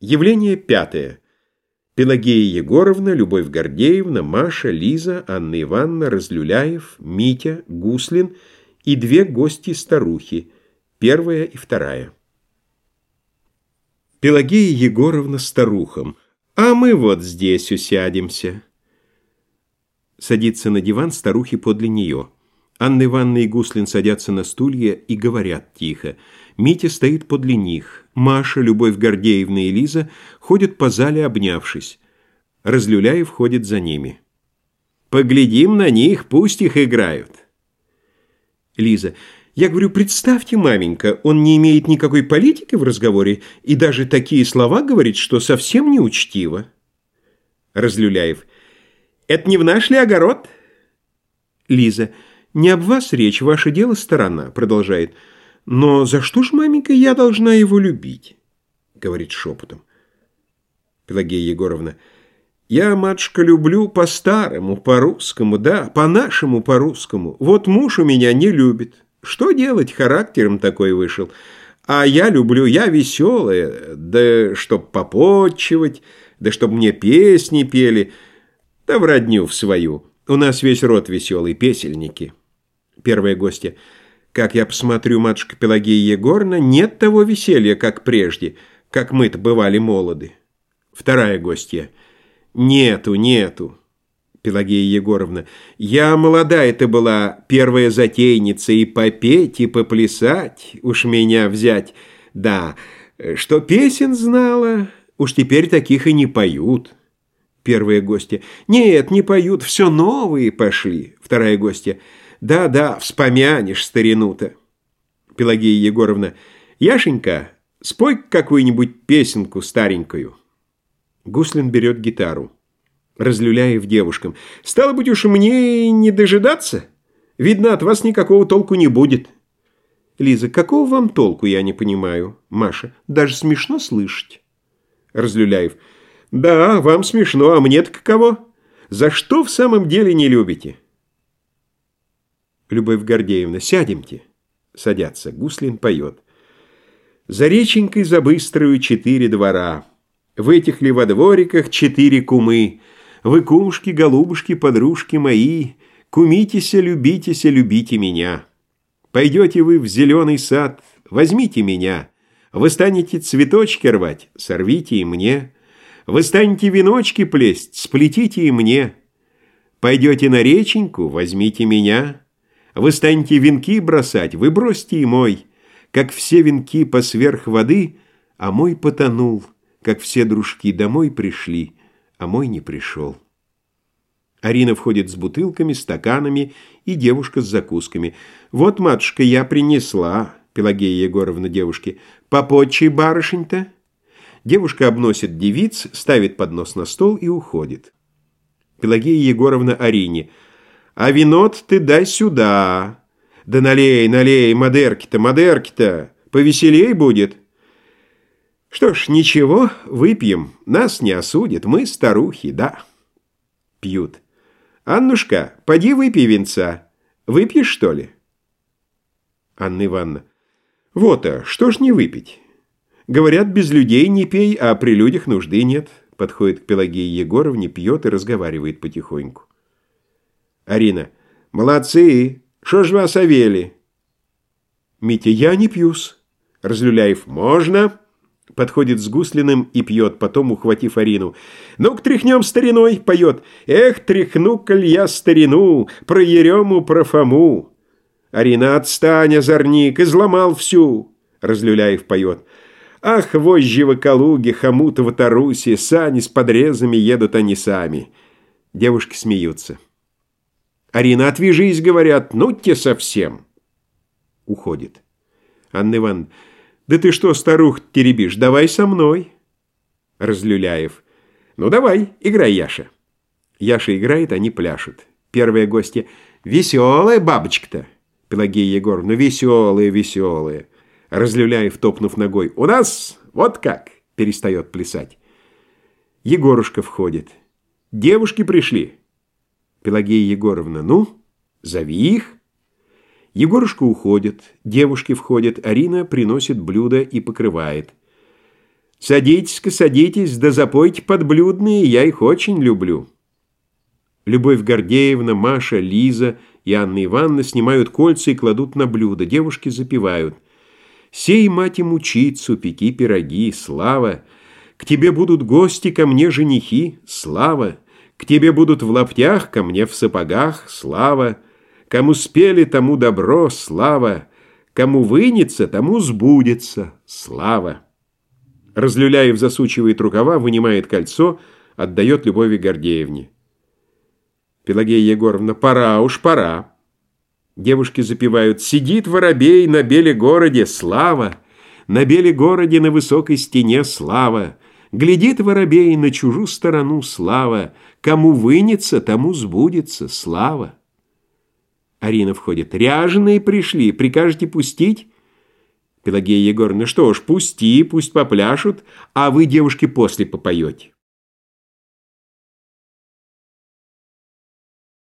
Явление пятое. Пелагея Егоровна, Любовь Гордеевна, Маша, Лиза, Анна Ивановна, Разлюляев, Митя, Гуслин и две гости-старухи, первая и вторая. Пелагея Егоровна старухам. «А мы вот здесь усядемся». Садится на диван старухи подле нее. Анна Ивановна и Гуслин садятся на стулья и говорят тихо. Митя стоит подле них. Маша, Любовь Гордеевна и Лиза ходят по зале, обнявшись. Разлюляев ходит за ними. «Поглядим на них, пусть их играют». Лиза. «Я говорю, представьте, маменька, он не имеет никакой политики в разговоре и даже такие слова говорит, что совсем не учтиво». Разлюляев. «Это не в наш ли огород?» Лиза. «Не об вас речь, ваше дело сторона», — продолжает. «Но за что ж, маменька, я должна его любить?» — говорит шепотом. Пелагея Егоровна. «Я, матушка, люблю по-старому, по-русскому, да, по-нашему, по-русскому. Вот муж у меня не любит. Что делать, характером такой вышел. А я люблю, я веселая, да чтоб попотчевать, да чтоб мне песни пели, да в родню в свою. У нас весь род веселый, песельники». Первая гостья. Как я посмотрю, матушка Пелагея Егоровна, нет того веселья, как прежде, как мы-то бывали молоды. Вторая гостья. Нету, нету. Пелагея Егоровна. Я молодая-то была, первая затейница, и попеть, и поплясать, уж меня взять. Да, что песен знала, уж теперь таких и не поют. Первая гостья. Нет, не поют, все новые пошли. Вторая гостья. Да-да, вспомянешь старину-то. Пелагея Егоровна. Яшенька, спой какую-нибудь песенку старенькую. Гуслин берет гитару. Разлюляев девушкам. Стало быть уж мне не дожидаться? Видно, от вас никакого толку не будет. Лиза, какого вам толку, я не понимаю. Маша, даже смешно слышать. Разлюляев. Да, вам смешно, а мне-то каково? За что в самом деле не любите? Любовь Гордеевна, сядемте. Садятся. Гуслин поет. За реченькой за быструю четыре двора. В этих ли во двориках четыре кумы. Вы кумушки, голубушки, подружки мои. Кумитеся, любитеся, любите меня. Пойдете вы в зеленый сад, возьмите меня. Вы станете цветочки рвать, сорвите и мне. Вы станете веночки плесть, сплетите и мне. Пойдете на реченьку, возьмите меня. Вы станете венки бросать, вы бросьте и мой, Как все венки по сверх воды, а мой потонул, Как все дружки домой пришли, а мой не пришел. Арина входит с бутылками, стаканами и девушка с закусками. «Вот, матушка, я принесла», — Пелагея Егоровна девушке. «Попотчей барышень-то?» Девушка обносит девиц, ставит поднос на стол и уходит. Пелагея Егоровна Арине. А винот ты дай сюда. Да налей, налей, модерки-то, модерки-то, повеселей будет. Что ж, ничего, выпьем, нас не осудят, мы старухи, да. Пьют. Аннушка, поди выпей винца. Выпьешь, что ли? Анна Ивановна. Вот, а что ж не выпить? Говорят, без людей не пей, а при людях нужды нет. Подходит к Пелагее Егоровне, пьет и разговаривает потихоньку. Арина. Молодцы! Что ж вас овели? Митя. Я не пьюсь. Разлюляев. Можно? Подходит с Гуслиным и пьет, потом, ухватив Арину. «Ну-ка, тряхнем стариной!» — поет. «Эх, тряхну, коль я старину, про Ерему, про Фому!» Арина, отстань, озорник, изломал всю. Разлюляев поет. Ах, вожжи в Калуге, хомутово Таруси, сани с подрезами едут они сами. Девушки смеются. Арина, отвяжись, говорят, ну те совсем. Уходит. Анна Ивановна, да ты что, старух, теребишь, давай со мной. Разлюляев. Ну давай, играй, Яша. Яша играет, они пляшут. Первая гостья. Веселая бабочка-то. Пелагея Егоровна, веселая, веселая. Разлюляев, топнув ногой. У нас вот как. Перестает плясать. Егорушка входит. Девушки пришли. Пелагея Егоровна, ну, зови их. Егорушка уходит, девушки входят, Арина приносит блюдо и покрывает. Садитесь-ка, садитесь, да запойте подблюдные, я их очень люблю. Любовь Гордеевна, Маша, Лиза и Анна Ивановна снимают кольца и кладут на блюдо. Девушки запевают. «Сей, мать и мучицу, пеки пироги, слава! К тебе будут гости, ко мне женихи, слава! К тебе будут в лаптях, ко мне в сапогах, слава! Кому спели, тому добро, слава! Кому вынется, тому сбудется, слава!» Разлюляев засучивает рукава, вынимает кольцо, отдает Любови Гордеевне. Пелагея Егоровна, пора уж, пора. Девушки запевают «Сидит воробей на беле городе, слава! На беле городе на высокой стене слава! Глядит воробей на чужую сторону, слава! Кому вынется, тому сбудется, слава!» Арина входит. «Ряженые пришли, прикажете пустить?» Пелагея Егоровна, что ж, пусти, пусть попляшут, а вы, девушки, после попоете.